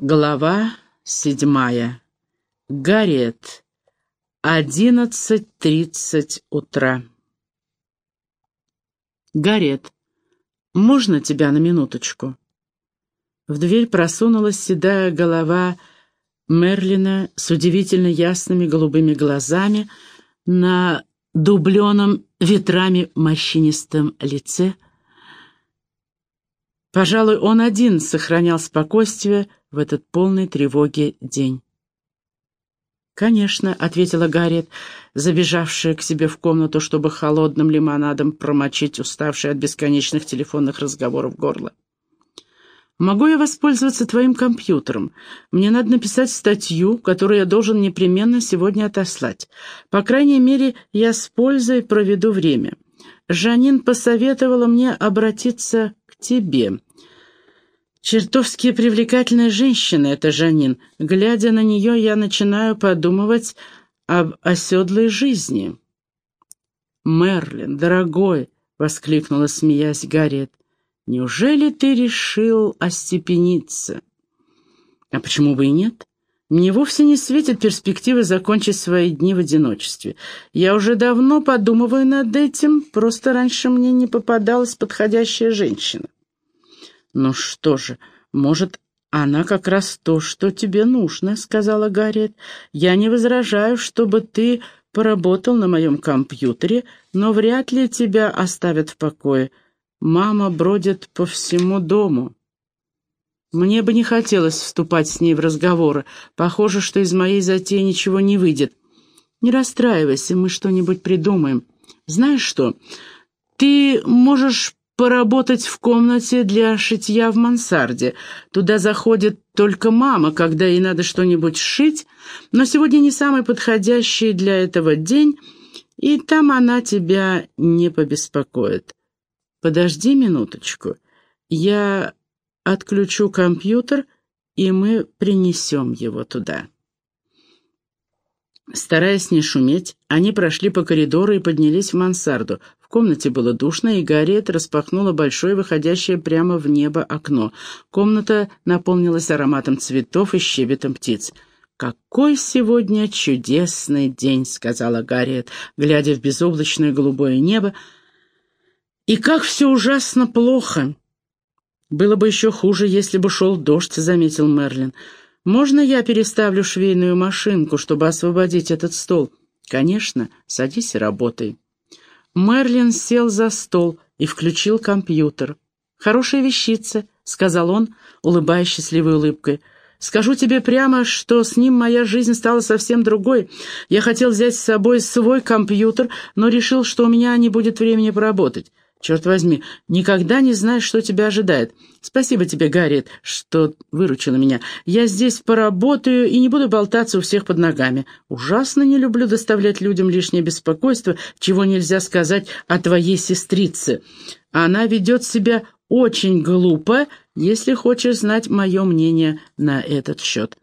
Глава седьмая. Гарриет. Одиннадцать тридцать утра. Гарриет, можно тебя на минуточку? В дверь просунулась седая голова Мерлина с удивительно ясными голубыми глазами на дубленом ветрами морщинистом лице. Пожалуй, он один сохранял спокойствие, в этот полный тревоги день. «Конечно», — ответила Гарриет, забежавшая к себе в комнату, чтобы холодным лимонадом промочить уставший от бесконечных телефонных разговоров горло. «Могу я воспользоваться твоим компьютером? Мне надо написать статью, которую я должен непременно сегодня отослать. По крайней мере, я с пользой проведу время. Жанин посоветовала мне обратиться к тебе. Чертовски привлекательная женщина эта Жанин. Глядя на нее, я начинаю подумывать об оседлой жизни. «Мерлин, дорогой!» — воскликнула, смеясь Гарриет. «Неужели ты решил остепениться?» «А почему бы и нет?» Мне вовсе не светит перспектива закончить свои дни в одиночестве. Я уже давно подумываю над этим, просто раньше мне не попадалась подходящая женщина. «Ну что же, может, она как раз то, что тебе нужно», — сказала Гарриет. «Я не возражаю, чтобы ты поработал на моем компьютере, но вряд ли тебя оставят в покое. Мама бродит по всему дому». Мне бы не хотелось вступать с ней в разговоры. Похоже, что из моей затеи ничего не выйдет. Не расстраивайся, мы что-нибудь придумаем. Знаешь что, ты можешь поработать в комнате для шитья в мансарде. Туда заходит только мама, когда ей надо что-нибудь сшить, но сегодня не самый подходящий для этого день, и там она тебя не побеспокоит. Подожди минуточку. Я отключу компьютер, и мы принесем его туда. Стараясь не шуметь, они прошли по коридору и поднялись в мансарду. Комнате было душно, и Гарриет распахнула большое, выходящее прямо в небо окно. Комната наполнилась ароматом цветов и щебетом птиц. «Какой сегодня чудесный день!» — сказала Гарриет, глядя в безоблачное голубое небо. «И как все ужасно плохо!» «Было бы еще хуже, если бы шел дождь», — заметил Мерлин. «Можно я переставлю швейную машинку, чтобы освободить этот стол?» «Конечно, садись и работай». Мерлин сел за стол и включил компьютер. «Хорошая вещица», — сказал он, улыбаясь счастливой улыбкой. «Скажу тебе прямо, что с ним моя жизнь стала совсем другой. Я хотел взять с собой свой компьютер, но решил, что у меня не будет времени поработать. Черт возьми, никогда не знаешь, что тебя ожидает. Спасибо тебе, Гарриет, что выручила меня. Я здесь поработаю и не буду болтаться у всех под ногами. Ужасно не люблю доставлять людям лишнее беспокойство, чего нельзя сказать о твоей сестрице. Она ведет себя очень глупо, если хочешь знать мое мнение на этот счет.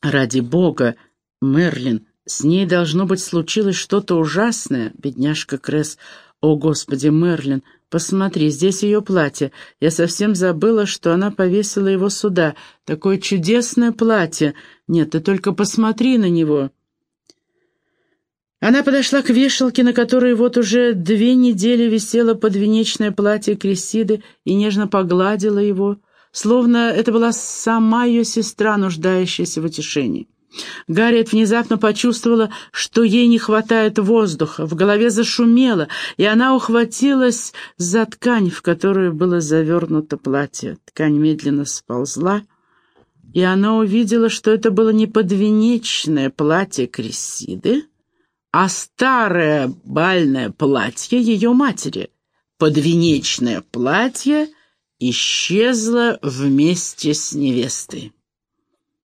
Ради бога, Мерлин, с ней, должно быть, случилось что-то ужасное, бедняжка Кресс. «О, Господи, Мерлин, посмотри, здесь ее платье. Я совсем забыла, что она повесила его сюда. Такое чудесное платье. Нет, ты только посмотри на него». Она подошла к вешалке, на которой вот уже две недели висело подвенечное платье Крисиды, и нежно погладила его, словно это была сама ее сестра, нуждающаяся в утешении. Гарриет внезапно почувствовала, что ей не хватает воздуха, в голове зашумело, и она ухватилась за ткань, в которую было завернуто платье. Ткань медленно сползла, и она увидела, что это было не подвенечное платье Крисиды, а старое бальное платье ее матери. Подвенечное платье исчезло вместе с невестой.